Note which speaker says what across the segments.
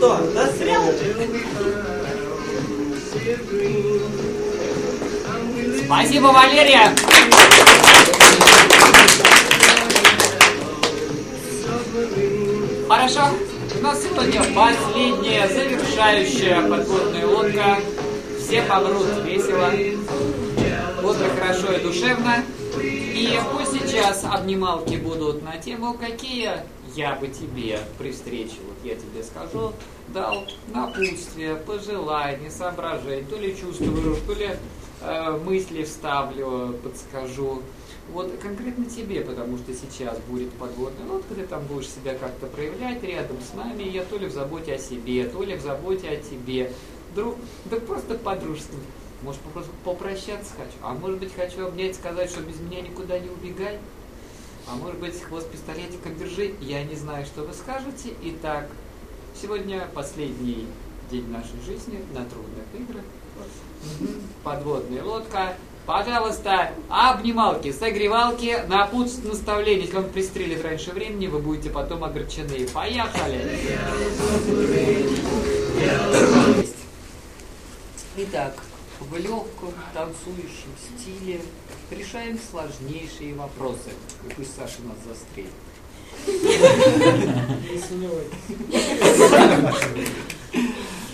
Speaker 1: что, застрял?
Speaker 2: Спасибо, Валерия! Хорошо. У нас сегодня последняя, завершающая подводная лодка. Все помрут весело, бодро, хорошо и душевно. И пусть сейчас обнималки будут на тему, какие я бы тебе при встрече, я тебе скажу, дал напутствие, пожелания, соображения, то ли чувствую, то ли э, мысли вставлю, подскажу. Вот конкретно тебе, потому что сейчас будет подводная лодка, ты там будешь себя как-то проявлять рядом с нами, я то ли в заботе о себе, то ли в заботе о тебе. Друг, да просто по-дружески. Может, попрощаться хочу, а может быть, хочу обнять, сказать, что без меня никуда не убегай. А может быть, хвост пистолетиком держи, я не знаю, что вы скажете. Итак, сегодня последний день нашей жизни на трудных играх. Подводная лодка. Пожалуйста, обнималки, согревалки, напутствие, наставление. Если он пристрелит раньше времени, вы будете потом огорчены. Поехали! Итак, в легком танцующем стиле решаем сложнейшие вопросы. И пусть Саша нас застрелит.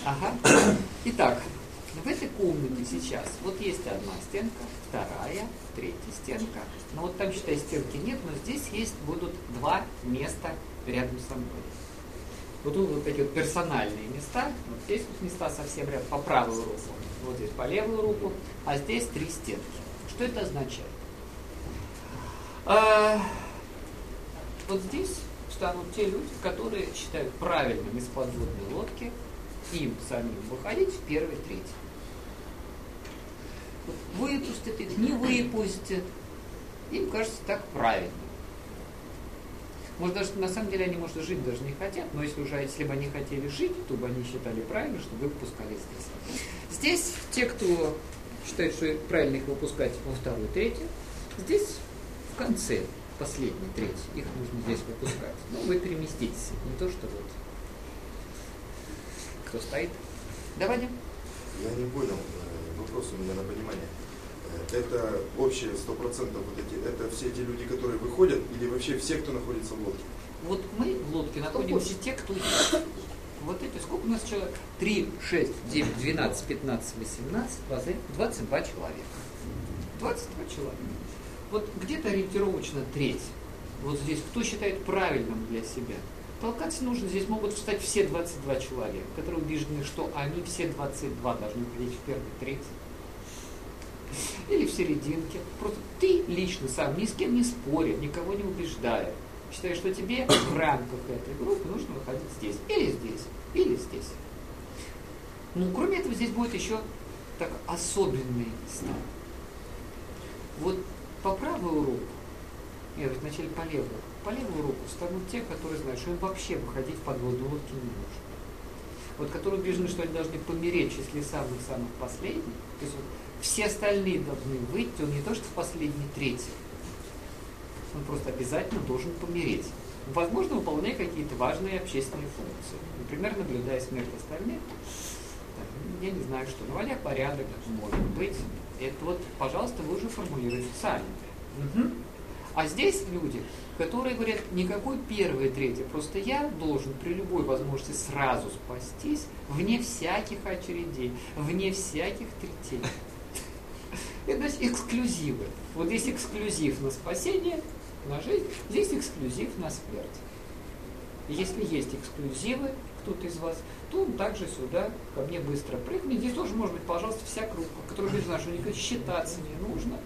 Speaker 2: Ага. Итак, в этой комнате сейчас вот есть одна стенка, вторая, третья стенка. Но вот там, считай, стенки нет, но здесь есть будут два места рядом со мной. Вот тут вот такие вот персональные места. Вот здесь вот места совсем рядом по правую руку. Вот здесь по левую руку. А здесь три стенки. Что это означает? А, вот здесь станут те люди, которые считают правильным из подводной лодки им самим выходить в первый, третий. Выпустят их, не выпустят. Им кажется так правильно. Может, даже на самом деле они, может, жить даже не хотят, но если уже, если бы они хотели жить, то бы они считали правильно, что выпускали здесь. Здесь те, кто считает, что правильно их выпускать во вторую, третью, здесь в конце, последний, третий, их нужно здесь выпускать. Ну, вы переместитесь, не то, что вот кто стоит. Давай, Дим.
Speaker 3: Я не понял, э, вопрос у меня на понимание. Э, Это общее сто процентов вот эти, это все те люди, которые выходят, или вообще все, кто находится в лодке?
Speaker 2: Вот мы в лодке находимся те, кто есть. Вот эти, сколько у нас человек? 3, 6, 9, 12, 15, 18, 20, 22 человека. 22 человека. Вот где-то ориентировочно треть. Вот здесь кто считает правильным для себя? Толкаться нужно, здесь могут встать все 22 человека, которые убеждены, что они все 22 должны ходить в первый, третий. Или в серединке. Просто ты лично сам, ни с кем не споря, никого не убеждая, считаешь, что тебе в рамках этой группы нужно выходить здесь, или здесь, или здесь. Ну, кроме этого, здесь будет еще так особенный стан. Вот по правую руку, нет, вначале по левую, по левую руку станут те, которые знают, что им вообще выходить в подводную лодку не нужно. Вот которые убеждены, что они должны помереть в числе самых-самых последних. То есть вот, все остальные должны выйти, он не то, что в последний третий. Он просто обязательно должен помереть. Возможно, выполняя какие-то важные общественные функции. Например, наблюдая смерть остальных. Я не знаю, что. Наводя порядок, может быть. Это вот, пожалуйста, вы уже формулируете сами. Угу. А здесь люди, которые говорят, никакой первый, третий, просто я должен при любой возможности сразу спастись, вне всяких очередей, вне всяких третей. Это значит эксклюзивы. Вот здесь эксклюзив на спасение, на жизнь, здесь эксклюзив на смерть. Если есть эксклюзивы, кто-то из вас, то он также сюда ко мне быстро прыгнет. Здесь тоже может быть, пожалуйста, вся группа, которая говорит, что никак считаться не нужно.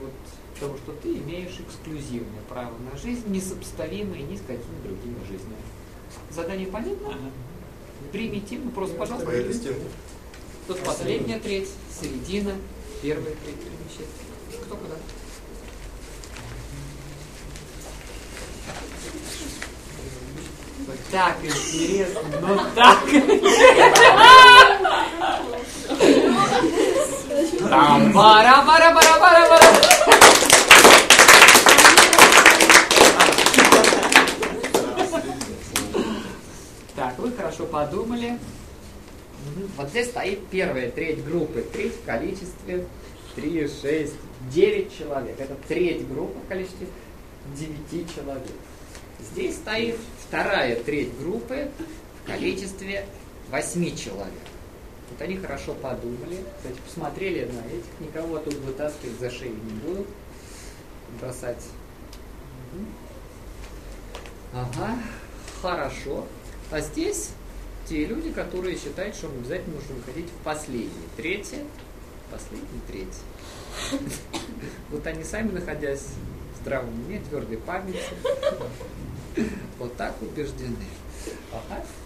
Speaker 2: Вот, потому что ты имеешь эксклюзивное право на жизнь, несопоставимое ни с какими другими жизнями. Задание понятно? Ага. Примитивно, просто, пожалуйста. Тут последняя треть, середина, первая треть перемещения. Кто куда? Так интересно, ну так. Там бара бара бара бара бара. Так, вы хорошо подумали. Вот здесь стоит первая треть группы. Треть в количестве 3, 6, 9 человек. Это треть группы в количестве 9 человек. Здесь стоит вторая треть группы в количестве 8 человек. Вот они хорошо подумали, кстати, посмотрели на этих, никого тут вытаскивать за шею не будут, бросать. Ага, хорошо. А здесь те люди, которые считают, что обязательно нужно выходить в последний. Третье, последний, третий. Вот они сами, находясь в здравом уме, твердой памяти, вот так убеждены.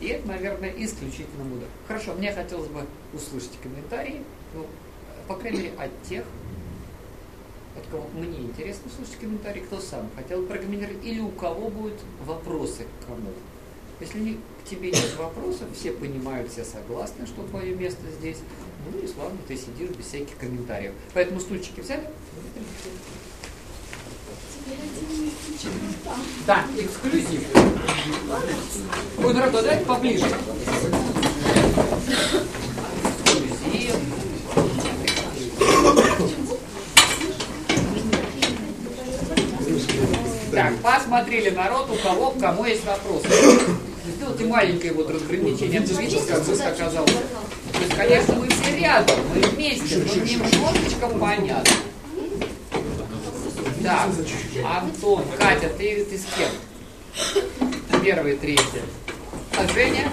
Speaker 2: И это, наверное, исключительно мудро. Хорошо, мне хотелось бы услышать комментарии, ну, по крайней мере, от тех, от кого мне интересно услышать комментарии, кто сам хотел прокомментировать, или у кого будут вопросы к кому. Если к тебе нет вопросов, все понимают, все согласны, что твое место здесь, ну и славно, ты сидишь без всяких комментариев. Поэтому стульчики взяли? Да, эксклюзив. Ой, дорогой, давайте поближе. Так, посмотрели народ, у кого к кому есть вопросы. Сделайте маленькое вот разграничение. Быстро оказалось? То есть, конечно, мы все рядом, мы вместе, но немножечко понятно. Так, Антон, Катя, ты, ты с кем? Первый, третий. А Женя?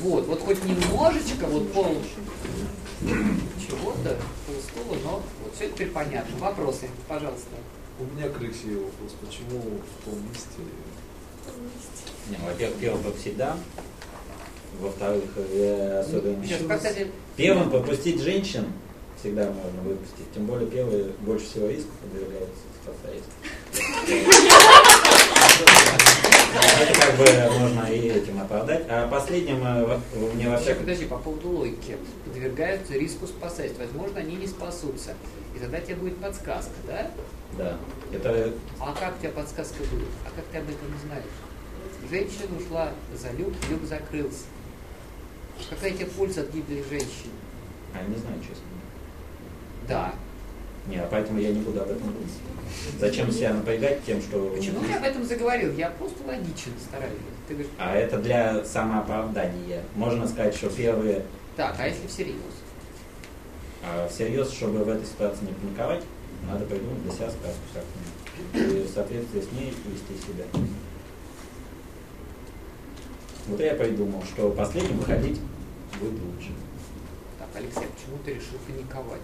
Speaker 2: Вот, вот хоть немножечко, вот пол чего-то, полстула, но вот все теперь понятно. Вопросы, пожалуйста.
Speaker 1: У меня к Алексею вопрос. Почему в том месте?
Speaker 4: Не, ну, во-первых, первым всегда. Во-вторых, я особенно... Первым пропустить женщин всегда можно выпустить. Тем более первые больше всего риску подвергаются спасаясь. Это как бы можно и этим оправдать. А последним э, мне во
Speaker 2: Сейчас,
Speaker 4: всяком...
Speaker 2: подожди, по поводу логики. Подвергаются риску спасать. Возможно, они не спасутся. И тогда тебе будет подсказка, да?
Speaker 4: Да. Это
Speaker 2: А как у тебя подсказка будет? А как ты об этом знаешь? Женщина ушла за люк, люк закрылся. Какая тебе польза от гибели женщины?
Speaker 4: А, не знаю, честно.
Speaker 2: Да.
Speaker 4: Не, а поэтому я не буду об этом думать. Зачем себя напрягать тем, что...
Speaker 2: Почему я об этом заговорил? Я просто логично стараюсь. Ты говоришь,
Speaker 4: А это для самооправдания. Можно сказать, что первые
Speaker 2: так, а если всерьез?
Speaker 4: А всерьез, чтобы в этой ситуации не паниковать, надо придумать для себя сказку всякую. И в соответствии с ней вести себя. Вот я придумал, что последним выходить будет лучше.
Speaker 2: Так, Алексей, почему ты решил паниковать?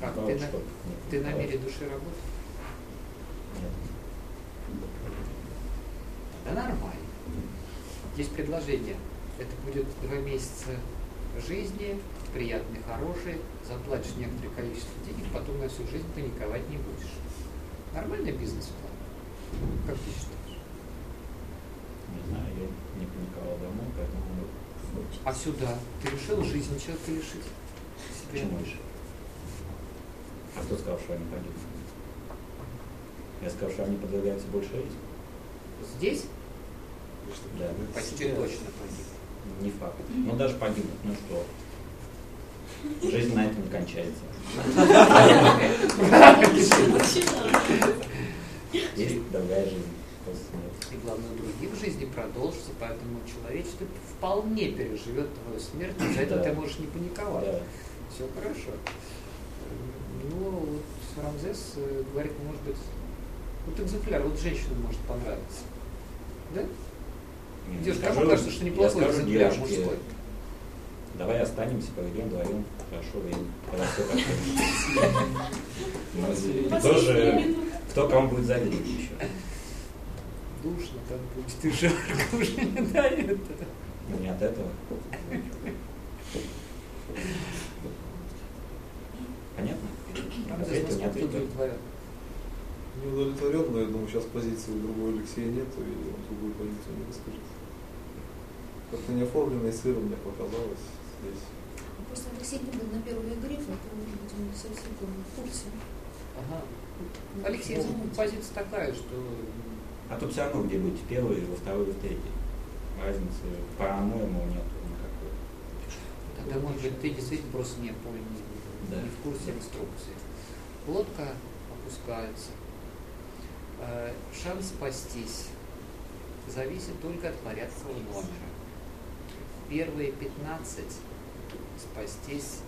Speaker 2: Как, ты, на, ты на мере души работаешь?
Speaker 4: Нет.
Speaker 2: Да нормально. Есть предложение. Это будет два месяца жизни, приятный, хороший, заплатишь некоторое количество денег, потом на всю жизнь паниковать не будешь. Нормальный бизнес-план? Как ты считаешь?
Speaker 4: Не знаю, я не паниковал давно, поэтому
Speaker 2: А сюда ты решил жизнь человека лишить? Себе?
Speaker 4: почему еще? А кто сказал, что они погибнут? Я сказал, что они подвергаются больше риску.
Speaker 2: Здесь
Speaker 4: Да.
Speaker 2: почти точно погиб.
Speaker 4: Не факт. Ну даже погибнут, ну что? Жизнь на этом не кончается. Есть другая жизнь.
Speaker 2: И главное, у других в жизни продолжится, поэтому человечество вполне переживет твою смерть, за это
Speaker 4: Да.
Speaker 2: ты можешь не паниковать.
Speaker 4: Да.
Speaker 2: Все хорошо. Ну, вот Рамзес э, говорит, может быть, вот экземпляр, вот женщинам может понравиться. Да?
Speaker 4: Не,
Speaker 2: Девушка, кому
Speaker 4: скажу-
Speaker 2: кажется, что
Speaker 4: я
Speaker 2: неплохой
Speaker 4: скажу
Speaker 2: экземпляр
Speaker 4: девушке,
Speaker 2: мужской?
Speaker 4: Давай останемся, проведем вдвоем хорошо время, когда все и тоже, кто кому будет завидовать еще.
Speaker 2: Душно там будет, и жарко уже не до этого.
Speaker 4: Ну, не от этого. Понятно? Ответил, не ответил.
Speaker 2: удовлетворен?
Speaker 1: Не удовлетворен, но я думаю, сейчас позиции у другого Алексея нет, и он другую позицию не выскажет. Как-то не оформленный сыр мне показалось здесь.
Speaker 5: Просто Алексей не был на первой игре, поэтому, может быть, он совсем был в курсе.
Speaker 2: Ага. Алексей,
Speaker 5: Ну,
Speaker 2: позиция такая, что
Speaker 4: А тут все равно где быть, в первой, во второй, во третьей. разницы, по-моему, нет никакой.
Speaker 2: Тогда, может быть, ты действительно просто не понял,
Speaker 4: Да.
Speaker 2: не в курсе инструкции. Лодка опускается. Э, Шанс спастись зависит только от порядка номера. Первые 15 спастись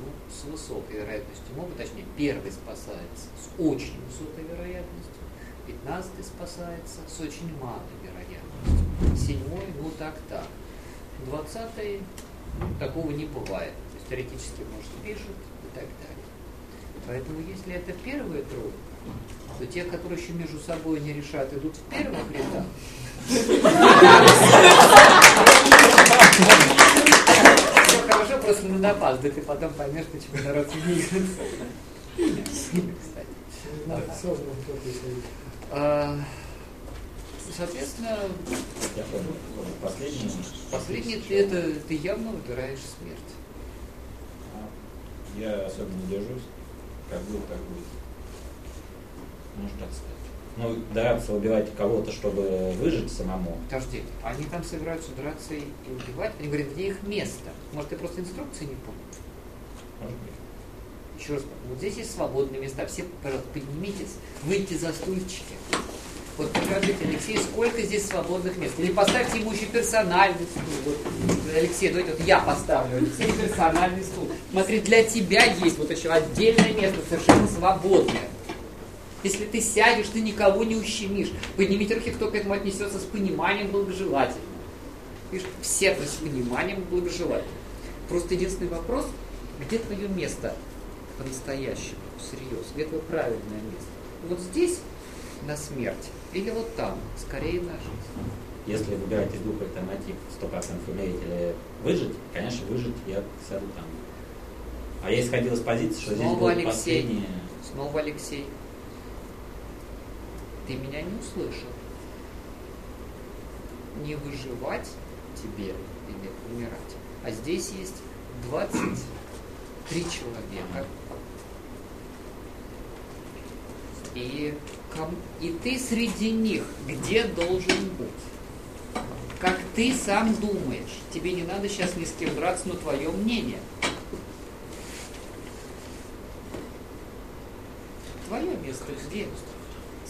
Speaker 2: ну, с высокой вероятностью могут, точнее, первый спасается с очень высокой вероятностью, 15 спасается с очень малой вероятностью, седьмой, ну так-так, 20 ну, такого не бывает, то есть теоретически, может, пишут и так далее. Поэтому, если это первая тройка, то те, которые еще между собой не решат, идут в первых рядах. Все хорошо, просто надо опаздывать, ты потом поймешь, почему народ двигается. Кстати. А, Соответственно.
Speaker 4: Последний.
Speaker 2: последний ты, это, ты явно выбираешь смерть.
Speaker 4: Я особо не держусь. Как будет, так будет. Может так сказать. Ну, драться, убивать кого-то, чтобы выжить самому.
Speaker 2: Подожди, они там собираются драться и и убивать, они говорят, где их место? Может, ты просто инструкции не помнишь?
Speaker 4: Может быть.
Speaker 2: Еще раз, вот здесь есть свободные места. Все, поднимитесь, выйдите за стульчики. Вот покажите, Алексей, сколько здесь свободных мест. Или поставьте ему еще персональный стул. Вот, Алексей, давайте вот я поставлю Алексей персональный стул. Смотри, для тебя есть вот еще отдельное место, совершенно свободное. Если ты сядешь, ты никого не ущемишь. Поднимите руки, кто к этому отнесется с пониманием благожелательно. Видишь, все с пониманием благожелательно. Просто единственный вопрос, где твое место по-настоящему, всерьез? Где твое правильное место? Вот здесь на смерть или вот там, скорее на жизнь?
Speaker 4: Если выбирать из двух альтернатив 100% умереть или выжить, конечно, выжить я сяду там. А я исходил из позиции, что здесь
Speaker 2: Снова
Speaker 4: будет
Speaker 2: Алексей.
Speaker 4: последнее.
Speaker 2: Снова Алексей. Ты меня не услышал. Не выживать тебе или умирать. А здесь есть 23 человека. И, и ты среди них где должен быть? Как ты сам думаешь. Тебе не надо сейчас ни с кем драться, но твое мнение. Твое место где?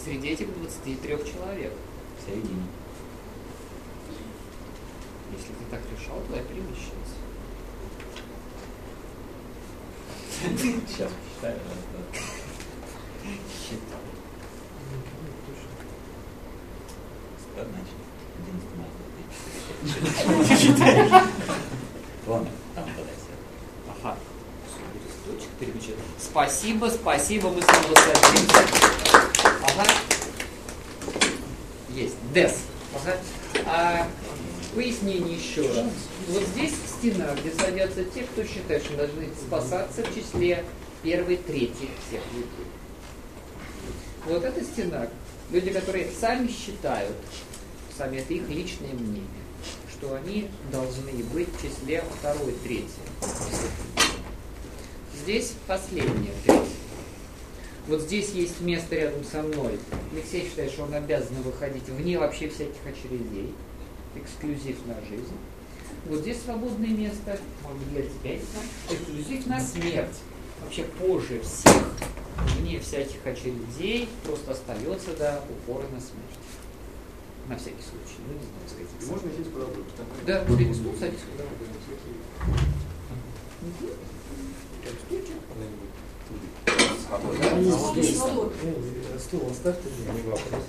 Speaker 2: Среди этих 23 человек.
Speaker 4: В середине.
Speaker 2: Если ты так решал, то я перемещайся.
Speaker 4: Сейчас посчитаю.
Speaker 2: Считал.
Speaker 4: Значит, 11 на Ладно, там.
Speaker 2: Ага. Спасибо, спасибо, мы снова садимся. Ага. Есть. Дес. Ага. А, пояснение еще раз. Вот здесь стена, где садятся те, кто считает, что должны спасаться в числе первой трети всех людей. Вот эта стена, люди, которые сами считают, сами это их личное мнение, что они должны быть в числе второй трети. Здесь последняя треть. Вот здесь есть место рядом со мной. Алексей считает, что он обязан выходить вне вообще всяких очередей. Эксклюзив на жизнь. Вот здесь свободное место, может быть, для тебя. Эксклюзив на смерть. Вообще позже всех, вне всяких очередей, просто остается до упора на смерть. На всякий случай. Ну, не знаю, сказать.
Speaker 3: И можно сесть правду.
Speaker 2: Да, перед стул садись куда. Так, стульчик.
Speaker 1: Стул оставьте мне.
Speaker 4: Не вопрос.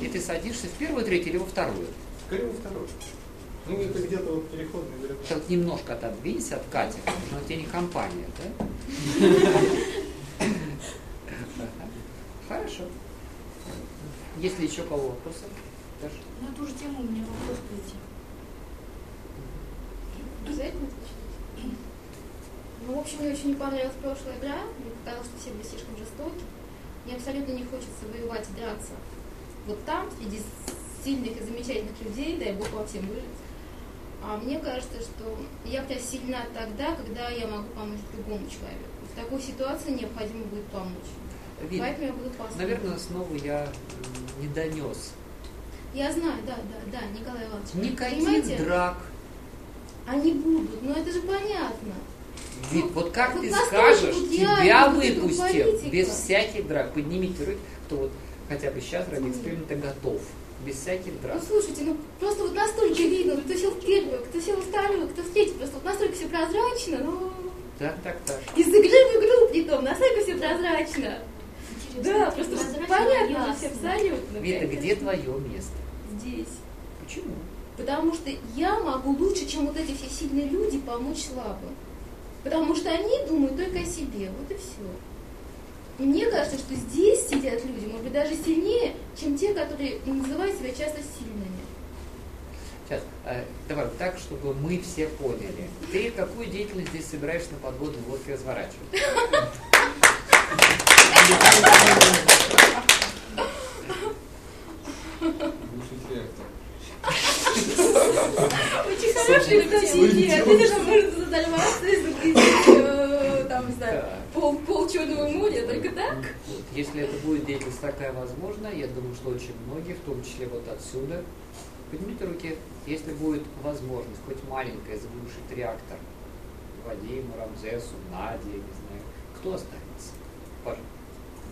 Speaker 2: И ты садишься в первую треть или во вторую?
Speaker 1: Скорее во второй. Ну, это где-то вот переходный вариант.
Speaker 2: Так немножко отодвинься от Кати, потому что она тебе не компания, да? Хорошо. Есть ли еще кого вопросы? Даша?
Speaker 5: На ту же тему у меня вопрос прийти. Обязательно? Ну, в общем, мне очень не понравилась прошлая игра. Мне показалось, что все были слишком жестоки. Мне абсолютно не хочется воевать и драться вот там, среди сильных и замечательных людей, дай бог вам всем выжить. А мне кажется, что я хотя сильна тогда, когда я могу помочь другому человеку. В такой ситуации необходимо будет помочь.
Speaker 2: Вид,
Speaker 5: Поэтому я буду пастой.
Speaker 2: наверное, снова я не донес.
Speaker 5: Я знаю, да, да, да, Николай Иванович.
Speaker 2: Никаких
Speaker 5: Понимаете?
Speaker 2: драк.
Speaker 5: Они будут, но это же понятно.
Speaker 2: Вид,
Speaker 5: Ну,
Speaker 2: вот как
Speaker 5: вот
Speaker 2: ты скажешь, тебя
Speaker 5: политика.
Speaker 2: без всяких драк. Поднимите руки, кто вот хотя бы сейчас ради эксперимента готов. Без всяких драк.
Speaker 5: Ну слушайте, ну просто вот настолько видно, кто сел в первую, кто сел во вторую, кто в третью, просто вот настолько все прозрачно, ну
Speaker 2: Так, так, так.
Speaker 5: из игры в игру притом, настолько все прозрачно.
Speaker 6: Интересно.
Speaker 5: Да, просто
Speaker 6: Прозрачно,
Speaker 5: понятно
Speaker 6: ясно.
Speaker 5: же все абсолютно.
Speaker 2: Вита,
Speaker 5: Это
Speaker 2: где твое место?
Speaker 5: Здесь.
Speaker 2: Почему?
Speaker 5: Потому что я могу лучше, чем вот эти все сильные люди, помочь слабым. Потому что они думают только о себе. Вот и все. И мне кажется, что здесь сидят люди, может быть, даже сильнее, чем те, которые называют себя часто сильными.
Speaker 2: Сейчас, э, давай так, чтобы мы все поняли. Ты какую деятельность здесь собираешься на подводной лодке разворачивать?
Speaker 5: Очень хорошая, кстати, идея. Ты же можешь взорваться и загрузить, э, там, не знаю,
Speaker 2: Так.
Speaker 5: пол, пол Черного моря, только так.
Speaker 2: Вот. Если это будет деятельность такая возможна, я думаю, что очень многие, в том числе вот отсюда, поднимите руки, если будет возможность хоть маленькая заглушить реактор Вадиму, Рамзесу, Наде, я не знаю, кто останется? Пожалуйста.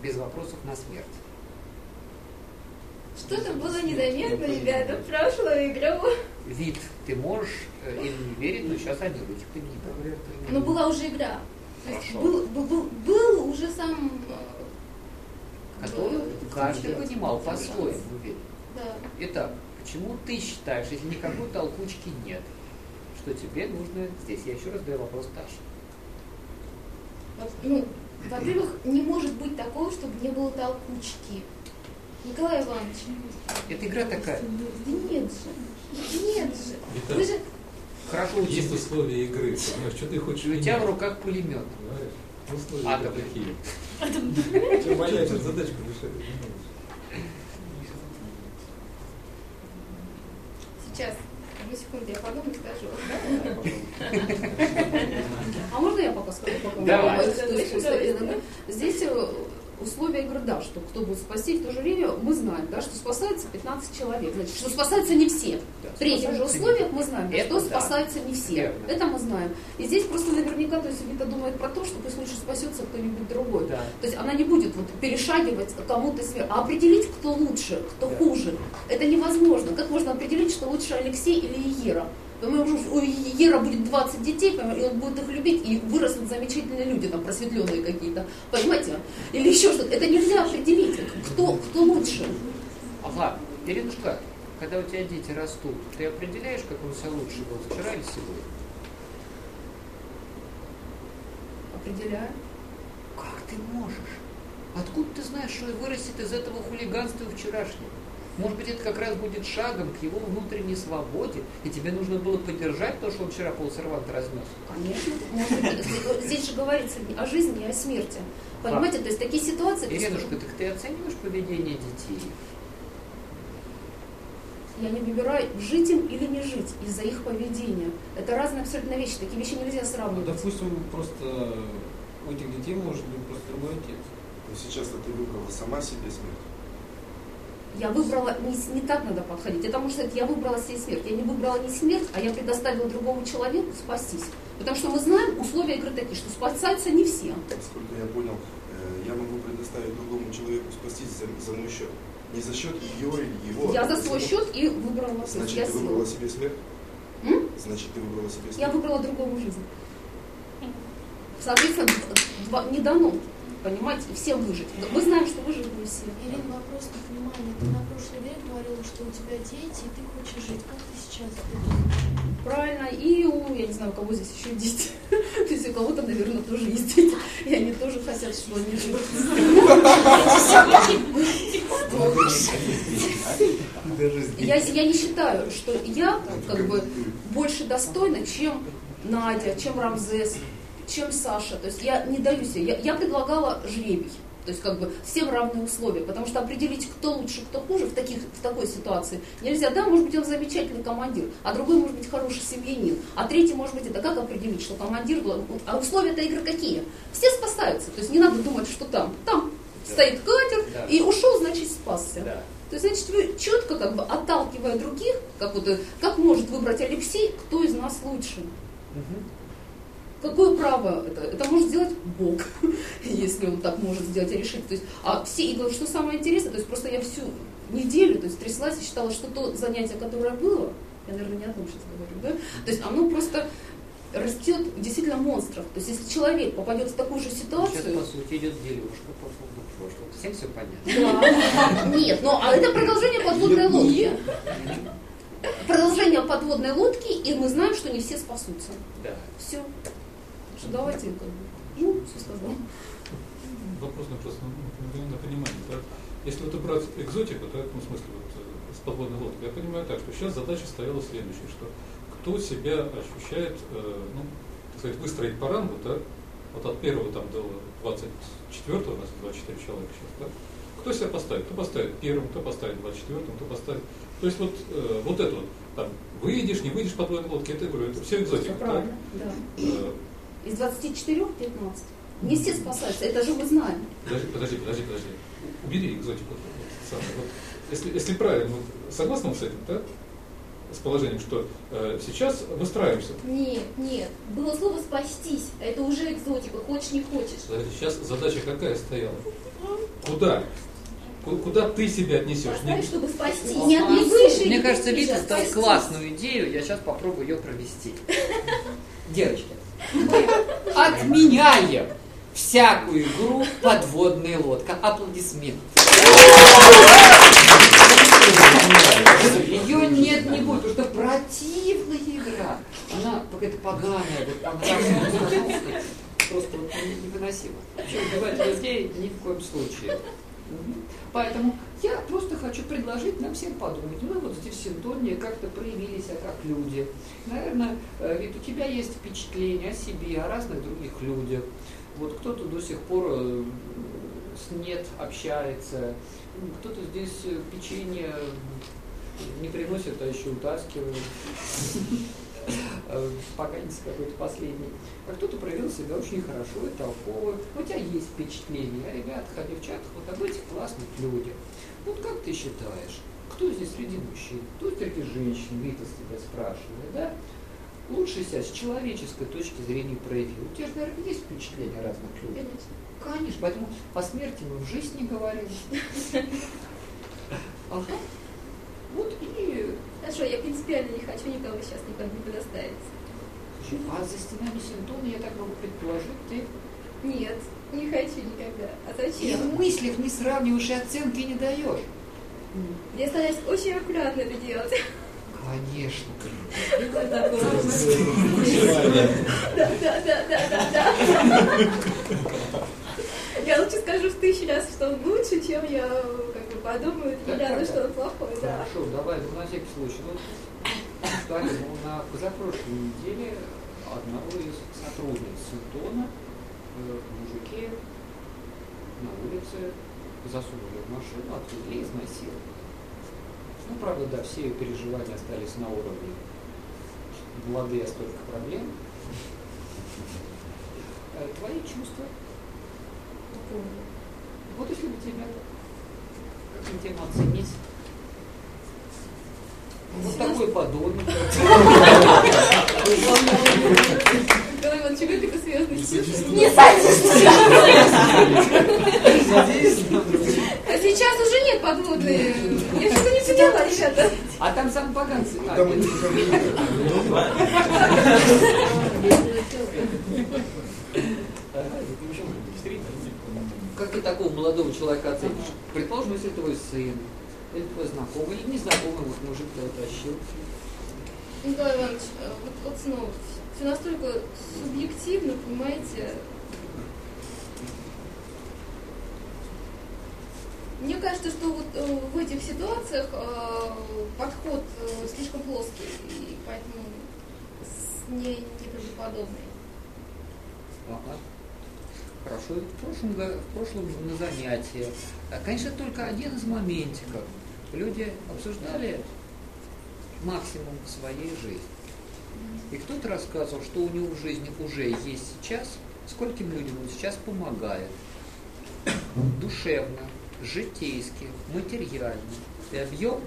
Speaker 2: Без вопросов на смерть.
Speaker 5: Что-то было незаметно, ребята, в прошлую игру.
Speaker 2: Вид ты можешь э, или не верить, но сейчас они руки поднимут.
Speaker 5: Но была уже игра. То есть
Speaker 2: Хорошо.
Speaker 5: был, был, был, был уже сам... э,
Speaker 2: Которую
Speaker 5: э,
Speaker 2: каждый понимал по-своему.
Speaker 5: Да.
Speaker 2: Итак, почему ты считаешь, если никакой толкучки нет, что тебе нужно здесь? Я еще раз даю вопрос Таше.
Speaker 5: Вот, ну, во-первых, не может быть такого, чтобы не было толкучки. Николай Иванович,
Speaker 2: Эта игра такая.
Speaker 5: да нет же. Нет же. Вы же
Speaker 2: Хорошо
Speaker 1: есть
Speaker 2: учись.
Speaker 1: условия игры. Понимаешь, что ты хочешь
Speaker 2: У тебя в руках пулемет.
Speaker 1: Условия
Speaker 2: А,
Speaker 1: игры
Speaker 2: давай.
Speaker 1: такие. Чем понятно, задачку решать
Speaker 5: сейчас, одну секунду, я подумаю и скажу.
Speaker 7: А можно я пока скажу?
Speaker 2: Давай.
Speaker 7: то есть, условия, игры, да, что кто будет спасти, в то же время мы знаем, да, что спасается 15 человек. Значит, что спасаются не все.
Speaker 2: Да,
Speaker 7: При этих же
Speaker 2: спасаются
Speaker 7: условиях мы знаем,
Speaker 2: Это
Speaker 7: что
Speaker 2: да.
Speaker 7: спасаются не все.
Speaker 2: Верно.
Speaker 7: Это мы знаем. И здесь просто наверняка, то есть Вита думает про то, что пусть лучше спасется кто-нибудь другой.
Speaker 2: Да.
Speaker 7: То есть она не будет вот перешагивать кому-то сверху, а определить, кто лучше, кто
Speaker 2: Да.
Speaker 7: хуже. Это невозможно. Как можно определить, что лучше Алексей или Ера? Понимаешь, у Ера будет 20 детей, и он будет их любить, и вырастут замечательные люди, там, просветленные какие-то. Понимаете? Или еще что-то. Это нельзя определить, кто, кто лучше.
Speaker 2: Ага, Иринушка, когда у тебя дети растут, ты определяешь, как он себя лучше был вчера или сегодня?
Speaker 7: Определяю.
Speaker 2: Как ты можешь? Откуда ты знаешь, что вырастет из этого хулиганства вчерашнего? Может быть, это как раз будет шагом к его внутренней свободе, и тебе нужно было поддержать то, что он вчера полсерванта разнес?
Speaker 7: Конечно. Может быть, здесь же говорится не о жизни, а о смерти. Понимаете, то есть такие ситуации...
Speaker 2: Иринушка, так ты оцениваешь поведение детей?
Speaker 7: Я не выбираю, жить им или не жить из-за их поведения. Это разные абсолютно вещи. Такие вещи нельзя
Speaker 1: Ну,
Speaker 7: сравнивать.
Speaker 1: допустим, просто у этих детей может быть просто другой отец.
Speaker 3: Но сейчас-то ты выбрала сама себе смерть.
Speaker 7: Я выбрала, не, не так надо подходить. Потому что это я выбрала себе смерть. Я не выбрала не смерть, а я предоставила другому человеку спастись. Потому что мы знаем, условия игры такие, что спасаются не все.
Speaker 3: Насколько я понял, э, я могу предоставить другому человеку спастись за, за мой счет. Не за счет ее или его.
Speaker 7: Я за свой
Speaker 3: счет-
Speaker 7: и выбрала смерть.
Speaker 3: Значит,
Speaker 7: Я
Speaker 3: ты выбрала себе смерть?
Speaker 7: М?
Speaker 3: Значит, ты выбрала себе смерть.
Speaker 7: Я выбрала другому жизнь. Соответственно, два- не дано, понимаете, и всем выжить. Мы знаем, что выжили не все.
Speaker 6: Ирина, вопрос на понимание. Ты на прошлой игре говорила, что у тебя дети, и ты хочешь жить. Как ты сейчас это?
Speaker 7: Правильно. И у, я не знаю, у кого здесь еще дети. То есть у кого-то, наверное, тоже есть дети. И они тоже хотят, чтобы они жили. Я, я не считаю, что я как бы больше достойна, чем Надя, чем Рамзес, чем Саша. То есть я не даю себе. Я, я предлагала жребий. То есть как бы всем равные условия, потому что определить, кто лучше, кто хуже в, таких, в такой ситуации нельзя. Да, может быть, он замечательный командир, а другой может быть хороший семьянин, а третий может быть это как определить, что командир, а условия этой игры какие? Все спасаются, то есть не надо думать, что там, там Да. Стоит катер да. и ушел, значит, спасся. Да. То есть, значит, вы четко, как бы отталкивая других, как, вот, как может выбрать Алексей, кто из нас лучше. Угу. Какое право это? Это может сделать Бог, если он так может сделать и решить. То есть, а все, и что самое интересное, то есть просто я всю неделю, то есть тряслась и считала, что то занятие, которое было, я, наверное, не о том сейчас говорю, да, то есть оно просто растет действительно монстров. То есть если человек попадет в такую же ситуацию...
Speaker 2: Сейчас, по сути, идет дележка по поводу прошлого. Всем все понятно.
Speaker 7: Да. Нет, но а это продолжение подводной лодки. Продолжение подводной лодки, и мы знаем, что не все спасутся. Да. Все. Что давайте, как бы, ну, все сказал.
Speaker 8: Вопрос на просто ну, на понимание. Да? Если вот брать экзотику, да, ну, в смысле, вот, э, с подводной лодкой, я понимаю так, что сейчас задача стояла следующая, что кто себя ощущает, э, ну, так сказать, выстроить по рангу, да, вот от первого там до 24 у нас 24 человека сейчас, да, кто себя поставит? Кто поставит первым, кто поставит 24-м, кто поставит. То есть вот, э, вот это вот, там, выйдешь, не выйдешь по твоей лодке, это, говорю, это все экзотика. Все
Speaker 7: правильно, да. да. Из 24 15. Не все спасаются, это же мы знаем.
Speaker 8: Подожди, подожди, подожди, подожди. Убери экзотику. Вот, вот, если, если правильно, вот, согласны с этим, да? с положением, что э, сейчас выстраиваемся.
Speaker 5: Нет, нет. Было слово спастись. Это уже экзотика, хочешь не хочешь.
Speaker 8: Подожди, сейчас задача какая стояла? Куда? Куда ты себя отнесешь?
Speaker 5: Поставь, не... чтобы спасти.
Speaker 2: Не от выше, Мне кажется, Витя дал классную идею, я сейчас попробую ее провести. Девочки, отменяем всякую игру подводная лодка. Аплодисменты. Ее нет, не будет, потому что противная игра. Она какая-то поганая. Просто вот невыносимо. Причем убивать людей ни в коем случае. Поэтому я просто хочу предложить нам всем подумать. Мы вот здесь в Синтоне как-то проявили себя как люди. Наверное, э, ведь у тебя есть впечатление о себе, о разных других людях. Вот кто-то до сих пор э, с нет общается, кто-то здесь печенье не приносит, а еще утаскивает. Э, пока не какой-то последний. А кто-то проявил себя очень хорошо и толково. У тебя есть впечатление, а ребят, ходя в чатах, вот об этих классных людях. Вот как ты считаешь, кто здесь среди мужчин, кто среди женщин, Витас тебя спрашивает, да? Лучше себя с человеческой точки зрения проявил. У тебя же, наверное, есть впечатление разных людей. Конечно. Конечно, поэтому по смерти мы в жизни не говорим. Ага. Вот и...
Speaker 5: Хорошо, я принципиально не хочу никого сейчас никому не предоставить.
Speaker 2: А за стенами симптомы, я так могу предположить, ты?
Speaker 5: Нет, не хочу никогда. А зачем?
Speaker 2: И в мыслях не сравниваешь и оценки не даешь.
Speaker 5: Я стараюсь очень аккуратно это делать.
Speaker 2: Конечно.
Speaker 5: Да, да, да, да, да. Я лучше скажу в тысячу раз, что лучше, чем я как бы подумаю миллиарда, что он плохой. Да.
Speaker 2: Хорошо, давай, ну, на всякий случай. Вот, кстати, ну, на позапрошлой неделе одного из сотрудниц Синтона э, мужики на улице засунули в машину, отвезли и изнасиловали. Ну, правда, да, все переживания остались на уровне воды, а столько проблем. Э, твои чувства вот если бы тебя как тему оценить. Вот такой подобный.
Speaker 7: Не садись!
Speaker 5: А сейчас уже нет подводной. Я что-то не поняла, ребята.
Speaker 2: А там сам поганцы. как ты такого молодого человека оценишь? Предположим, если твой сын, или твой знакомый, или незнакомый вот мужик тебя тащил.
Speaker 5: Николай Иванович, э, вот, вот снова, все настолько субъективно, понимаете. Мне кажется, что вот э, в этих ситуациях э, подход слишком плоский, и поэтому не, неправдоподобный.
Speaker 2: Ага. Хорошо, в прошлом, в прошлом на занятии. А, конечно, только один из моментиков. Люди обсуждали максимум своей жизни. И кто-то рассказывал, что у него в жизни уже есть сейчас, скольким людям он сейчас помогает. душевно, житейски, материально и объем...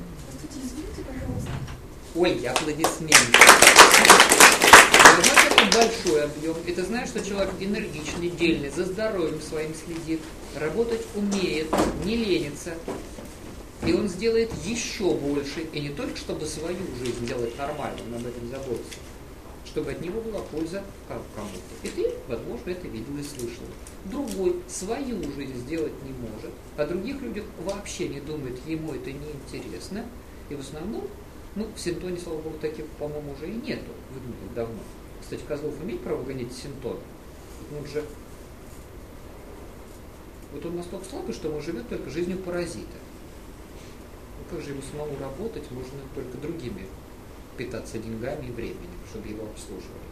Speaker 6: извините, пожалуйста.
Speaker 2: Ой, аплодисменты. Это большой объем. Это знаешь, что человек энергичный, дельный, за здоровьем своим следит, работать умеет, не ленится. И он сделает еще больше, и не только чтобы свою жизнь делать нормально, он об этом заботится, чтобы от него была польза кому-то. И ты, возможно, это видел и слышал. Другой свою жизнь сделать не может, о других людях вообще не думает, ему это неинтересно. И в основном, ну, в Синтоне, слава богу, таких, по-моему, уже и нету в мире давно. Кстати, Козлов имеет право гонять Синтон? Он же... Вот он настолько слабый, что он живет только жизнью паразита. Ну как же ему самому работать, можно только другими питаться деньгами и временем, чтобы его обслуживали.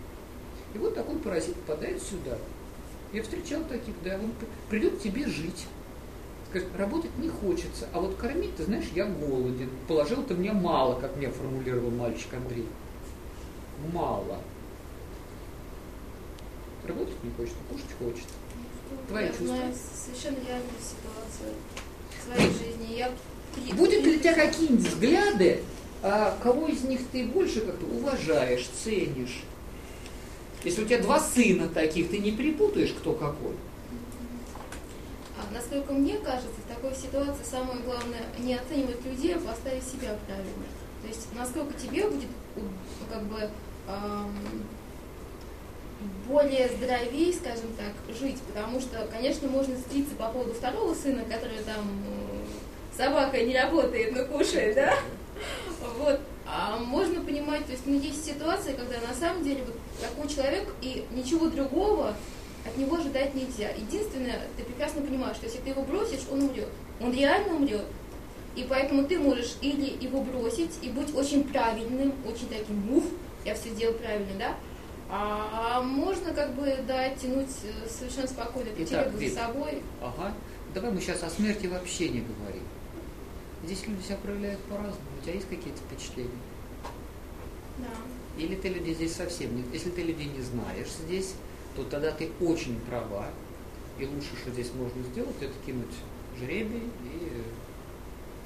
Speaker 2: И вот такой паразит попадает сюда. Я встречал таких, да, он придет к тебе жить. Скажет, работать не хочется, а вот кормить, ты знаешь, я голоден. Положил ты мне мало, как мне формулировал мальчик Андрей. Мало. Работать не хочет, а кушать хочет.
Speaker 5: Твои я чувства? знаю совершенно реальную ситуацию в своей жизни. Я
Speaker 2: Будет ли у тебя какие-нибудь взгляды, а кого из них ты больше как-то уважаешь, ценишь? Если у тебя два сына таких, ты не перепутаешь, кто какой.
Speaker 5: Насколько мне кажется, в такой ситуации самое главное не оценивать людей, а поставить себя правильно. То есть насколько тебе будет как бы эм, более здоровее, скажем так, жить, потому что, конечно, можно злиться по поводу второго сына, который там э, собака не работает, но кушает, да? Вот. А можно понимать, то есть, ну, есть ситуации, когда на самом деле вот такой человек и ничего другого от него ожидать нельзя. Единственное, ты прекрасно понимаешь, что если ты его бросишь, он умрет. Он реально умрет. И поэтому ты можешь или его бросить и быть очень правильным, очень таким, ух, я все сделал правильно, да? А можно как бы, да, тянуть э, совершенно спокойно Итак, за собой.
Speaker 2: Ага. Давай мы сейчас о смерти вообще не говорим. Здесь люди себя проявляют по-разному. У тебя есть какие-то впечатления?
Speaker 5: Да.
Speaker 2: Или ты людей здесь совсем не... Если ты людей не знаешь здесь, то тогда ты очень права. И лучше, что здесь можно сделать, это кинуть жребий и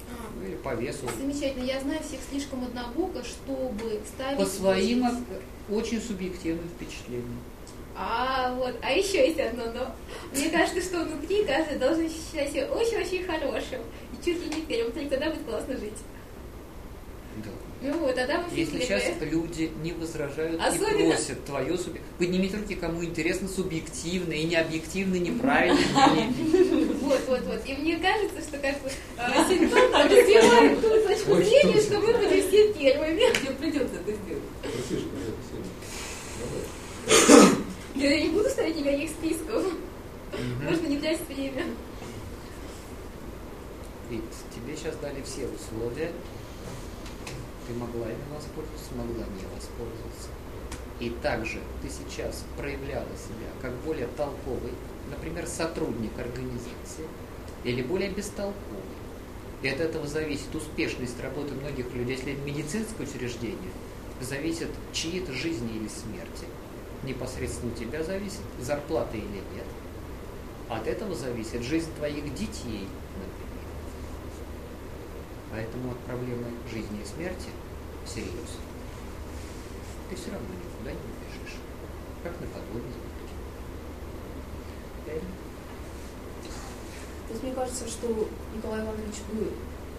Speaker 2: а, или по весу.
Speaker 5: Замечательно. Я знаю всех слишком однобоко, чтобы ставить...
Speaker 2: По своим очень субъективным впечатлениям.
Speaker 5: А, вот, а еще есть одно но. Мне кажется, что внутри каждый должен ощущать себя очень-очень хорошим. И чуть ли не первым, только тогда будет классно жить.
Speaker 2: Да.
Speaker 5: Ну вот, тогда мы
Speaker 2: Если сейчас люди не возражают Особенно... и просят твое субъективное, поднимите руки, кому интересно субъективно и не объективно, неправильно.
Speaker 5: Вот, вот, вот. И мне кажется, что как бы э, синтом развивает ту точку зрения, что мы будем все первыми.
Speaker 7: Тебе придется это сделать.
Speaker 5: Я не буду ставить никаких списков. Можно не тратить время.
Speaker 2: Ведь тебе сейчас дали все условия. Ты могла ими воспользоваться, могла не воспользоваться. И также ты сейчас проявляла себя как более толковый, например, сотрудник организации, или более бестолковый. И от этого зависит успешность работы многих людей. Если это медицинское учреждение, зависит чьи-то жизни или смерти непосредственно у тебя зависит, зарплата или нет. От этого зависит жизнь твоих детей. Поэтому от проблемы жизни и смерти всерьез ты все равно никуда не убежишь. Как на подводной
Speaker 7: лодке. То есть мне кажется, что Николай Иванович, вы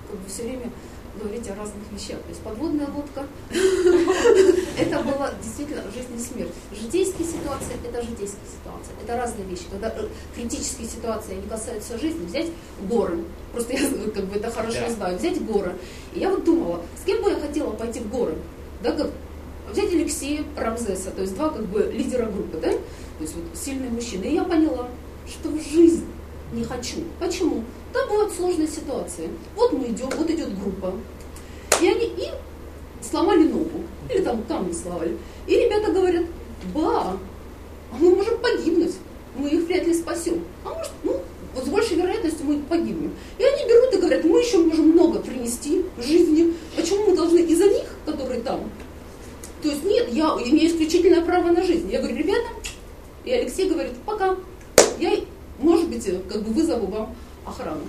Speaker 7: как бы все время говорить о разных вещах. То есть подводная лодка – это была действительно жизнь и смерть. Житейские ситуации – это житейские ситуации. Это разные вещи. Когда э, критические ситуации не касаются жизни, взять горы. Просто я как бы это хорошо знаю. Взять горы. И я вот думала, с кем бы я хотела пойти в горы? Да, как взять Алексея Рамзеса, то есть два как бы лидера группы, да? То есть вот сильные мужчины. И я поняла, что в жизнь не хочу. Почему? Там бывают сложные ситуации. Вот мы идем, вот идет группа. И они и сломали ногу. Или там камни сломали. И ребята говорят, ба, а мы можем погибнуть. Мы их вряд ли спасем. А может, ну, вот с большей вероятностью мы погибнем. И они берут и говорят, мы еще можем много принести жизни. Почему мы должны из-за них, которые там? То есть нет, я имею исключительное право на жизнь. Я говорю, ребята, и Алексей говорит, пока. Я, может быть, хотите, как бы вызову вам охрану.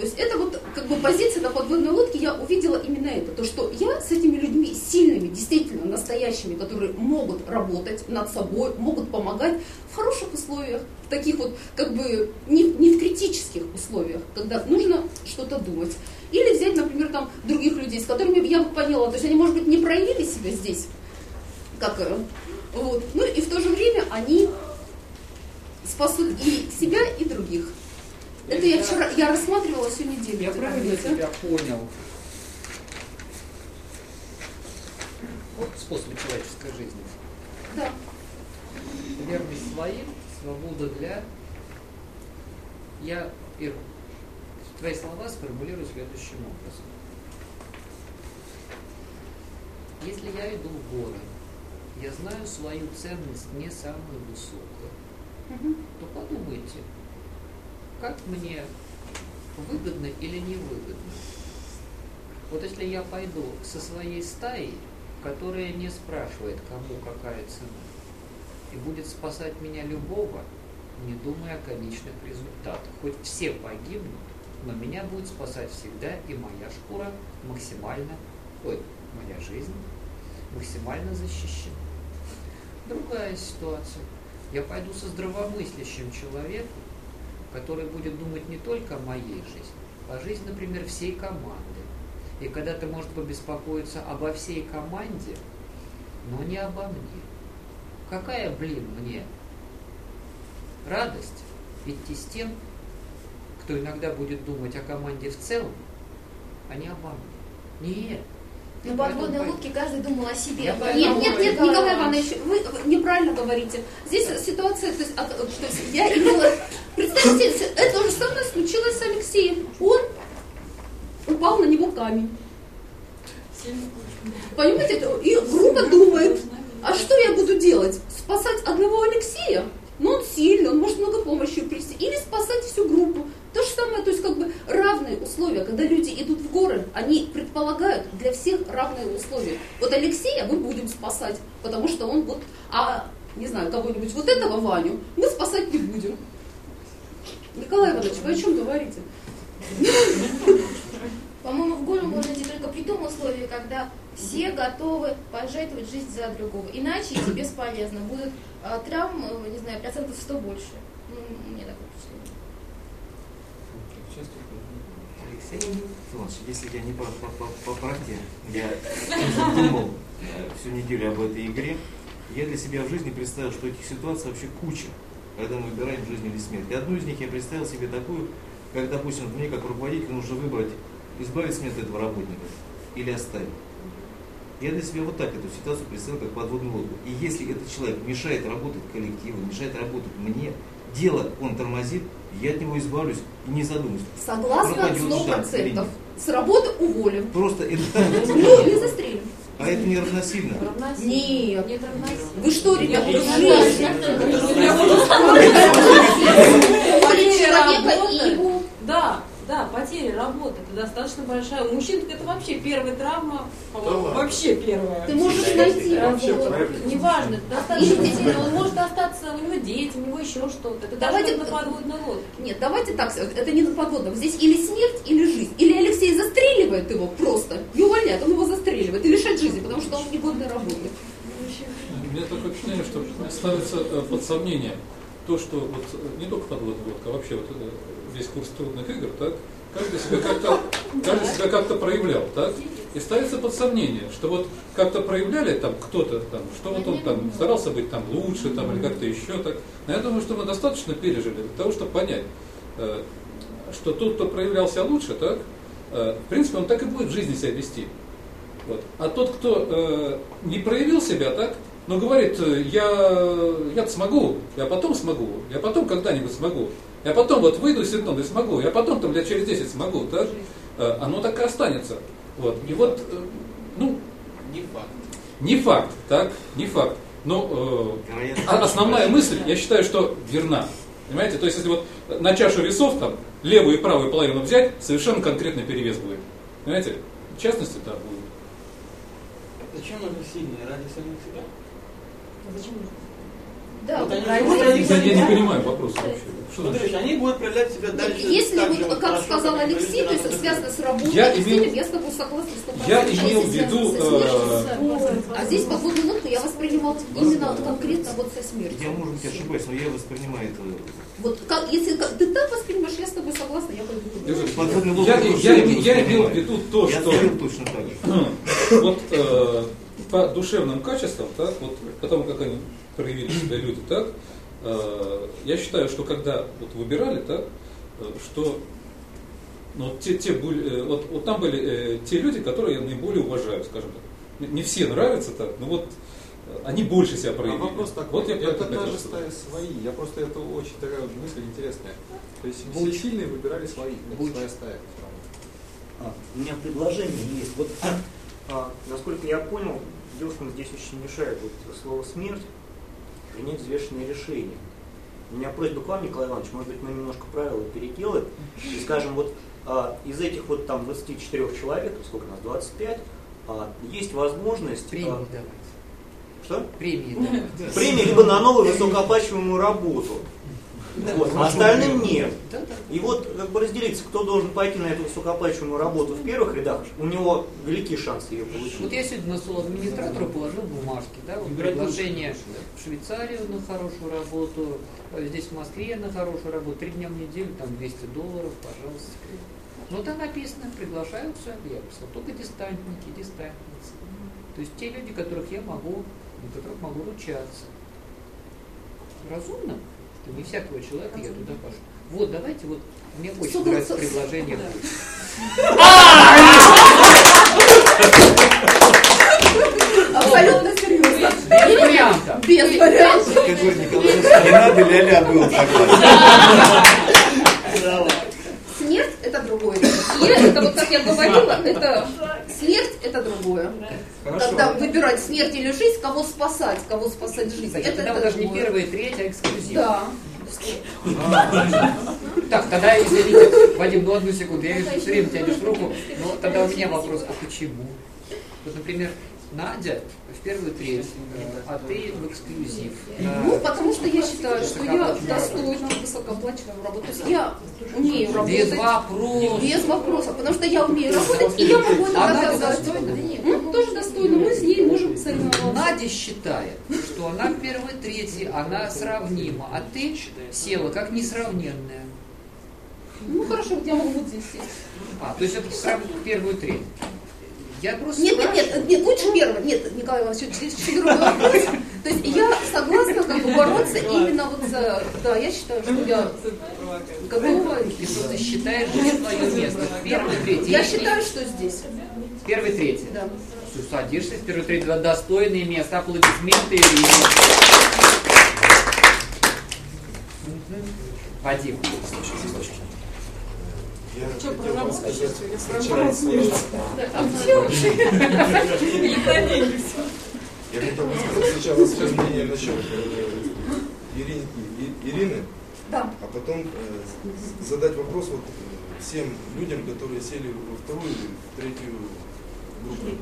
Speaker 7: То есть это вот как бы позиция на подводной лодке, я увидела именно это. То, что я с этими людьми сильными, действительно настоящими, которые могут работать над собой, могут помогать в хороших условиях, в таких вот как бы не, не в критических условиях, когда нужно что-то думать. Или взять, например, там других людей, с которыми я бы поняла, то есть они, может быть, не проявили себя здесь, как э, вот. Ну и в то же время они спасут и себя, и других. Это я вчера, я рассматривала всю неделю.
Speaker 2: Я правильно тебя понял. Вот способ человеческой жизни.
Speaker 7: Да.
Speaker 2: Верность своим, свобода для... Я, Ир, твои слова сформулирую следующим образом. Если я иду в горы, я знаю свою ценность не самую высокую,
Speaker 7: Мгм.
Speaker 2: то подумайте, как мне выгодно или невыгодно. Вот если я пойду со своей стаей, которая не спрашивает, кому какая цена, и будет спасать меня любого, не думая о конечных результатах. Хоть все погибнут, но меня будет спасать всегда и моя шкура максимально, ой, моя жизнь максимально защищена. Другая ситуация. Я пойду со здравомыслящим человеком, который будет думать не только о моей жизни, а о жизни, например, всей команды. И когда ты может побеспокоиться обо всей команде, но не обо мне. Какая, блин, мне радость идти с тем, кто иногда будет думать о команде в целом, а не обо мне. Нет.
Speaker 5: На подводной лодке каждый думал о себе.
Speaker 2: Я
Speaker 7: Нет, нет, нет, Николай Иванович, вы неправильно говорите. Здесь ситуация, то есть, то есть я имела... Представьте, это то же самое случилось с Алексеем. Он упал на него камень. Понимаете, и группа думает, а что я буду делать? Спасать одного Алексея? Ну, он сильный, он может много помощи привести. Или спасать всю группу. То же самое, то есть как бы равные условия. Когда люди идут в горы, они предполагают для всех равные условия. Вот Алексея мы будем спасать, потому что он вот, а не знаю, кого-нибудь, вот этого Ваню, мы спасать не будем. Николай Иванович, вы о чем говорите?
Speaker 5: По-моему, в гору можно идти только при том условии, когда все готовы пожертвовать жизнь за другого. Иначе идти бесполезно. Будут а, травм, э, не знаю, процентов 100 больше. Ну, мне такое впечатление.
Speaker 2: Алексей?
Speaker 9: Если я не по, по, по, по правде, я думал э, всю неделю об этой игре, я для себя в жизни представил, что этих ситуаций вообще куча, когда мы выбираем жизнь или смерть. И одну из них я представил себе такую, как, допустим, мне как руководителю нужно выбрать, избавиться мне от этого работника или оставить. Я для себя вот так эту ситуацию представил, как подводную лодку. И если этот человек мешает работать коллективу, мешает работать мне, дело он тормозит, я от него избавлюсь и не задумаюсь.
Speaker 7: Согласна сто
Speaker 9: или
Speaker 7: процентов. С работы уволим.
Speaker 9: Просто это.
Speaker 7: Ну, не застрелим.
Speaker 9: А это не равносильно.
Speaker 7: Нет.
Speaker 6: Нет равносильно.
Speaker 7: Вы что, ребята, жизнь?
Speaker 5: Уволить человека
Speaker 6: работа.
Speaker 5: и его
Speaker 6: Да, да, потеря работы, это достаточно большая. У мужчин это вообще первая травма,
Speaker 3: ладно.
Speaker 6: вообще первая.
Speaker 7: Ты можешь найти
Speaker 3: Вообще,
Speaker 7: работу.
Speaker 6: Неважно, достаточно он может остаться, у него дети, у него еще что-то. Это
Speaker 7: Давайте-
Speaker 6: на подводной лодке.
Speaker 7: Нет, давайте так, это не на подводном. Здесь или смерть, или жизнь. Или Алексей застреливает его просто и увольняет, он его застреливает и лишает жизни, потому что он негодный работник.
Speaker 8: У меня такое впечатление, что ставится э, под сомнение то, что вот э, не только подводная лодка, а вообще вот э, весь курс трудных игр, так, каждый себя как-то, каждый себя как-то проявлял, так, и ставится под сомнение, что вот как-то проявляли там кто-то там, что вот он там старался быть там лучше, там, или как-то еще так. Но я думаю, что мы достаточно пережили для того, чтобы понять, э, что тот, кто проявлялся лучше, так, э, в принципе, он так и будет в жизни себя вести. Вот. А тот, кто э, не проявил себя так, но говорит, я, я смогу, я потом смогу, я потом когда-нибудь смогу, я потом вот выйду из синтона и смогу, я потом там лет через 10 смогу, так, э, оно так и останется. Вот. И вот, э, ну,
Speaker 1: Не факт.
Speaker 8: не факт, так, не факт. Но э, а основная мысль, я считаю, что верна. Понимаете? То есть, если вот на чашу весов там левую и правую половину взять, совершенно конкретный перевес будет. Понимаете? В частности, да, будет.
Speaker 1: Зачем нужны сильные? Ради самих себя?
Speaker 6: А зачем нужно?
Speaker 7: Да,
Speaker 10: вот они,
Speaker 7: вот
Speaker 8: они, я, я не понимаю вопрос вообще.
Speaker 10: Что Смотри, они будут проявлять себя дальше.
Speaker 7: Если вот, как сказал Алексей, то есть связано с работой,
Speaker 8: я,
Speaker 7: имел,
Speaker 8: имел,
Speaker 7: я с тобой согласна, что
Speaker 8: я имел в виду...
Speaker 7: Э... А здесь подводную лодку я воспринимал именно вот конкретно вот со смертью.
Speaker 9: Я, может быть, ошибаюсь, но я воспринимаю это...
Speaker 7: Вот как, если как, ты так воспринимаешь, я с тобой согласна, я пойду
Speaker 8: Я, я, я, я имел в виду то,
Speaker 9: я
Speaker 8: что...
Speaker 9: точно так же.
Speaker 8: Вот э, по душевным качествам, так, вот, потому как они проявили себя люди, так, э, я считаю, что когда вот выбирали, так, э, что ну, вот, те, те, э, вот, вот там были э, те люди, которые я наиболее уважаю, скажем так. Не все нравятся так, но вот они больше себя проявили.
Speaker 1: А вопрос такой,
Speaker 8: вот я
Speaker 1: это даже стая свои. Я просто, это очень такая мысль интересная. То есть Будь. все сильные выбирали свои, это своя стая.
Speaker 11: А, у меня предложение есть. Вот, а, насколько я понял, Дилсон здесь очень мешает вот, слово смерть принять взвешенное решение. У меня просьба к вам, Николай Иванович, может быть, мы немножко правила переделаем. И скажем, вот а, из этих вот там 24 человек, сколько у нас, 25, а, есть возможность...
Speaker 2: Премии а, давать.
Speaker 11: Что?
Speaker 2: Премии
Speaker 11: давать. Премии либо на новую высокооплачиваемую работу. Вот, а остальным нет. И вот как бы разделиться, кто должен пойти на эту высокооплачиваемую работу в первых рядах, у него великие шансы ее получить.
Speaker 2: Вот я сегодня на стол администратора положил бумажки, да, вот предложение в Швейцарию на хорошую работу, здесь в Москве на хорошую работу, три дня в неделю, там 200 долларов, пожалуйста. Ну там написано, приглашаются, я писал, только дистантники, дистантницы. То есть те люди, которых я могу, на которых могу ручаться. Разумно? Что не всякого человека я туда пошлю. Вот, давайте вот, мне очень нравится предложение.
Speaker 7: Абсолютно серьезно.
Speaker 2: Без вариантов.
Speaker 7: Без вариантов.
Speaker 9: Какой Николай не надо ля-ля был
Speaker 7: Смерть это другое. Смерть это вот как я говорила, это смерть это другое. Хорошо. Когда выбирать смерть или жизнь, кого спасать, кого спасать жизнь.
Speaker 2: Значит, это, это даже не первая, третья, а эксклюзив.
Speaker 7: Да.
Speaker 2: Так, тогда, извините, Вадим, ну одну секунду, я вижу, все время тянешь руку, но тогда у меня вопрос, а почему? Вот, например, Надя в первую треть, а ты в эксклюзив.
Speaker 7: Ну, потому что я считаю, что я достойна. То есть я умею работать.
Speaker 2: Без вопросов.
Speaker 7: Без вопросов. Потому что я умею работать, и я могу это доказать. Ну, тоже достойна. Мы с ней можем соревноваться.
Speaker 2: Надя считает, что она в первой трети, она сравнима, а ты села как несравненная.
Speaker 7: Ну хорошо, я могу вот здесь сесть.
Speaker 2: А, то есть это первую треть. Я просто
Speaker 7: нет, нет, нет, нет, лучше первого. Нет, Николай Иванович, чуть другой вопрос. То есть я согласна как бы бороться именно вот за... Да, я считаю, что я готова.
Speaker 2: И что ты считаешь, твое место? Первый, третий.
Speaker 7: Я считаю, что здесь.
Speaker 2: Первый, третий.
Speaker 7: Да.
Speaker 2: Все, садишься первый, третий, достойные места, аплодисменты и Вадим.
Speaker 3: Я
Speaker 6: Что, про раму скажите?
Speaker 3: сначала смерть. Я хотел бы сказать сначала свое мнение насчет Иринки, Ирины,
Speaker 7: да.
Speaker 3: а потом э, задать вопрос вот всем людям, которые сели во вторую или третью группу.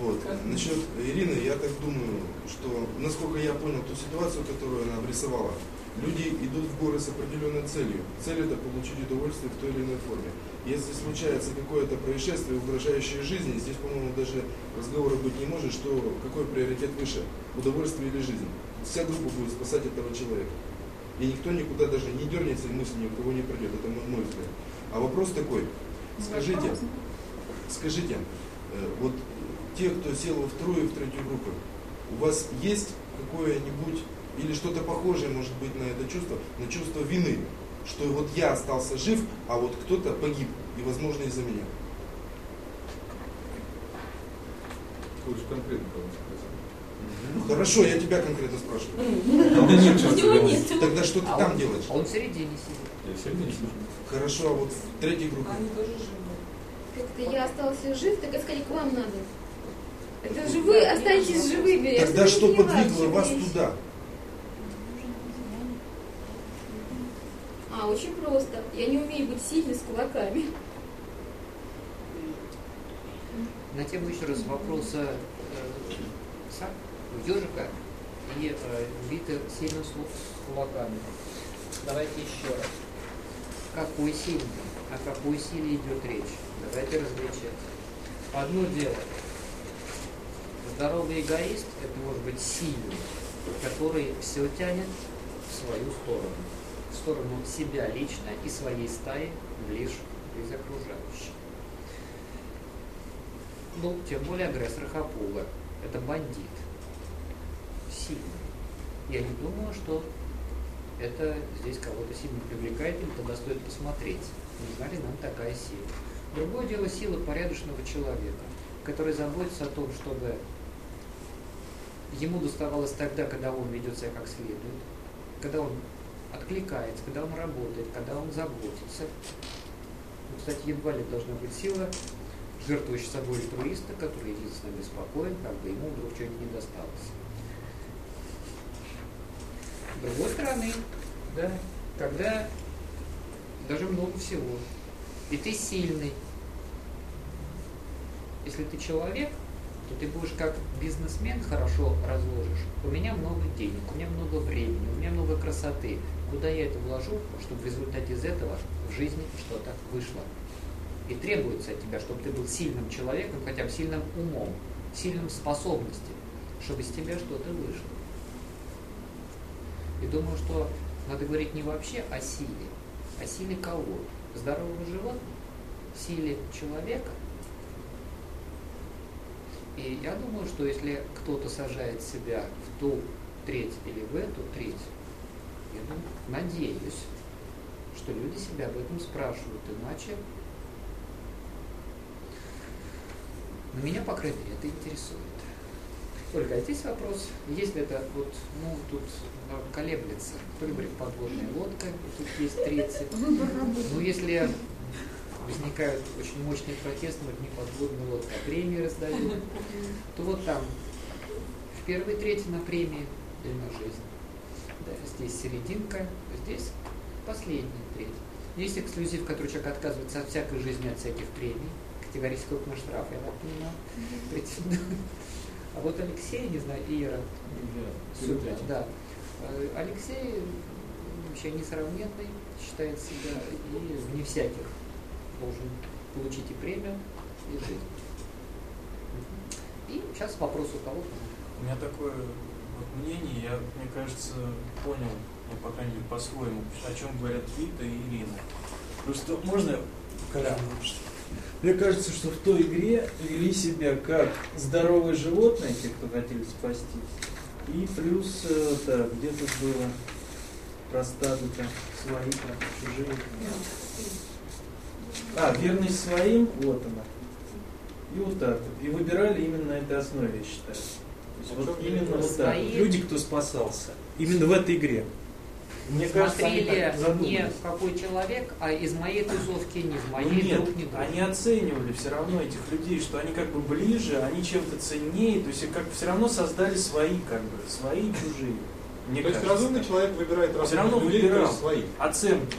Speaker 3: Вот. Насчет Ирины, я так думаю, что, насколько я понял ту ситуацию, которую она обрисовала, Люди идут в горы с определенной целью. Цель это получить удовольствие в той или иной форме. Если случается какое-то происшествие, угрожающее жизни, здесь, по-моему, даже разговора быть не может, что какой приоритет выше, удовольствие или жизнь. Вся группа будет спасать этого человека. И никто никуда даже не дернется, и мысль ни у кого не пройдет. Это мой взгляд. А вопрос такой. Скажите, скажите, э, вот те, кто сел во вторую и в третью группу, у вас есть какое-нибудь или что-то похожее может быть на это чувство, на чувство вины, что вот я остался жив, а вот кто-то погиб, и возможно из-за меня.
Speaker 1: Лучше конкретно
Speaker 3: ну, хорошо, я тебя конкретно спрашиваю.
Speaker 8: Тогда нет,
Speaker 3: Тогда что ты
Speaker 2: а
Speaker 3: там
Speaker 2: он,
Speaker 3: делаешь?
Speaker 2: Он в середине сидит.
Speaker 8: Я в середине сижу.
Speaker 3: Хорошо, а вот в третьей группе?
Speaker 6: Они тоже живы.
Speaker 5: Как-то я остался жив, так сказать, к вам надо. Это же вы останетесь живыми.
Speaker 3: Тогда что подвигло вас туда?
Speaker 5: А, очень просто. Я не умею быть сильной с кулаками.
Speaker 2: На тему еще раз вопроса э, ежика. и э, биты сильно с кулаками. Давайте еще раз. Какой сильный? О какой силе идет речь? Давайте различать. Одно дело. Здоровый эгоист – это может быть сильный, который все тянет в свою сторону. В сторону себя лично и своей стаи, ближе из окружающих. Ну, тем более агрессор Хапуга. Это бандит. Сильный. Я не думаю, что это здесь кого-то сильно привлекает, или тогда стоит посмотреть, нужна ли нам такая сила. Другое дело сила порядочного человека, который заботится о том, чтобы ему доставалось тогда, когда он ведет себя как следует, когда он откликается, когда он работает, когда он заботится. Ну, кстати, едва ли должна быть сила, жертвующая собой альтруиста, который единственно беспокоен, как бы ему вдруг что-нибудь не досталось. С другой стороны, да, когда даже много всего, и ты сильный, если ты человек, то ты будешь как бизнесмен хорошо разложишь. У меня много денег, у меня много времени, у меня много красоты. Куда я это вложу, чтобы в результате из этого в жизни что-то вышло? И требуется от тебя, чтобы ты был сильным человеком, хотя бы сильным умом, сильным способностью, чтобы из тебя что-то вышло. И думаю, что надо говорить не вообще о силе, а силе кого? Здорового животного, силе человека. И я думаю, что если кто-то сажает себя в ту треть или в эту треть, я думаю, надеюсь, что люди себя об этом спрашивают, иначе но меня, по крайней мере, это интересует. Ольга, а здесь вопрос, если это вот, ну, тут колеблется, говорит подводная лодка, тут есть 30. Ну, если возникают очень мощные протесты, вот не подводная лодка, а премии раздают, то вот там в первой трети на премии или на жизнь. Да, здесь серединка, здесь последняя треть. Есть эксклюзив, который человек отказывается от всякой жизни, от всяких премий, категорически на штраф, я так понимаю, претендует. А вот Алексей, не знаю, Ира, супер, да. Алексей вообще несравненный, считает себя и не всяких должен получить и премию, и жизнь. И сейчас вопрос у кого
Speaker 12: У меня такое вот мнение, я, мне кажется, понял, ну, по крайней мере, по-своему, о чем говорят Вита и Ирина. Просто можно
Speaker 1: да. Мне кажется, что в той игре вели себя как здоровые животные, те, кто хотели спастись, и плюс, да, где тут было про стадо-то свои, там, чужие. А, верность своим, вот она. И вот так вот. И выбирали именно на этой основе, я считаю. То есть вот именно вот так. Люди, кто спасался. Именно в этой игре.
Speaker 2: Мне смотрели кажется, не какой человек, а из моей тусовки, не из моей ну,
Speaker 1: нет, друг, не друг. Они оценивали все равно этих людей, что они как бы ближе, они чем-то ценнее, то есть как все равно создали свои, как бы, свои чужие.
Speaker 13: Мне то кажется, есть разумный человек выбирает разумных
Speaker 1: все равно
Speaker 13: людей,
Speaker 1: выбирал свои оценки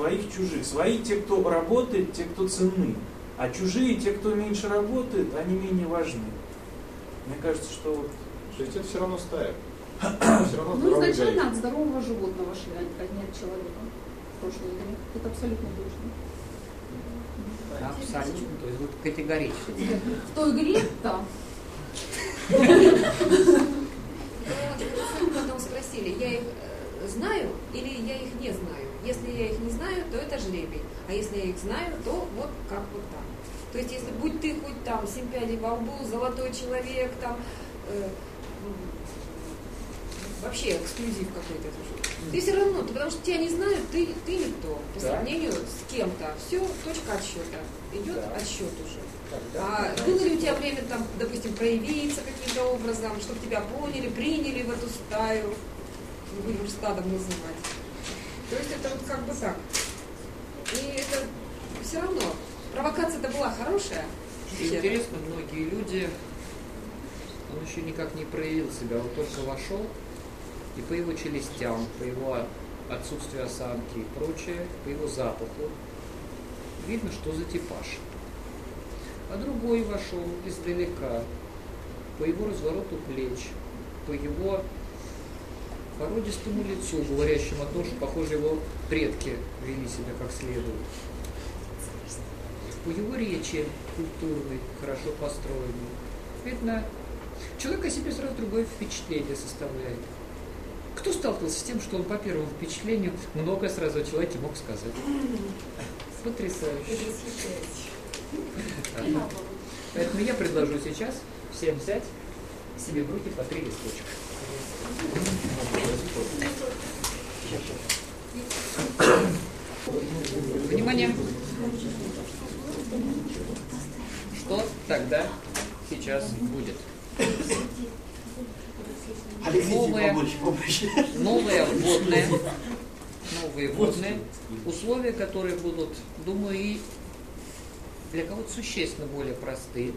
Speaker 1: своих чужих. Свои те, кто работает, те, кто ценны. А чужие, те, кто меньше работает, они менее важны. Мне кажется, что вот...
Speaker 13: То есть это все равно стая.
Speaker 14: Ну, изначально от здорового животного шли, а не от человека в прошлой игре. Это абсолютно точно.
Speaker 2: Абсолютно, то есть вот категорически.
Speaker 14: В той игре, да.
Speaker 15: Потом спросили, я их э, знаю или я их не знаю. Если я их не знаю, то это жребий. А если я их знаю, то вот как вот так. То есть, если будь ты хоть там семь пядей во лбу, золотой человек, там э, вообще эксклюзив какой-то. Ты все равно, ты, потому что тебя не знают, ты, ты никто по да. сравнению с кем-то. Все, точка отсчета. Идет да. отсчет уже. А было ли у тебя время, там, допустим, проявиться каким-то образом, чтобы тебя поняли, приняли в эту стаю, будем стадом называть. То есть это вот как бы так. И это все равно. Провокация-то была хорошая.
Speaker 2: интересно, многие люди, он еще никак не проявил себя, он только вошел, и по его челюстям, по его отсутствию осанки и прочее, по его запаху, видно, что за типаж. А другой вошел издалека, по его развороту плеч, по его породистому лицу, говорящему о том, что, похоже, его предки вели себя как следует. По его речи культурной, хорошо построенной. Видно, человек о себе сразу другое впечатление составляет. Кто сталкивался с тем, что он по первому впечатлению много сразу о человеке мог сказать? Потрясающе. Поэтому я предложу сейчас всем взять себе в руки по три листочка. Внимание! Что тогда сейчас будет? Новые, новые вводные, новые вводные условия, которые будут, думаю, и для кого-то существенно более простые.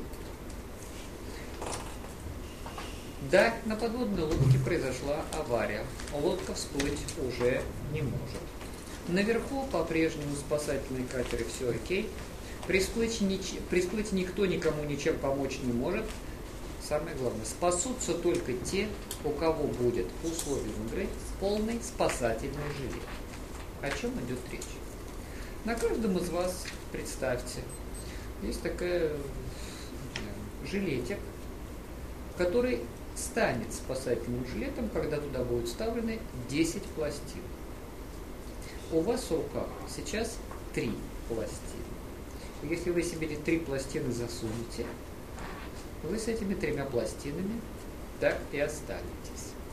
Speaker 2: Да, на подводной лодке произошла авария. Лодка всплыть уже не может. Наверху по-прежнему спасательные катеры все окей. Присплыть, нич... Присплыть никто никому ничем помочь не может. Самое главное, спасутся только те, у кого будет по условиям игры полный спасательный жилет. О чем идет речь? На каждом из вас, представьте, есть такая жилетик, который станет спасательным жилетом, когда туда будут вставлены 10 пластин. У вас в руках сейчас 3 пластины. Если вы себе эти три пластины засунете, вы с этими тремя пластинами так и останетесь.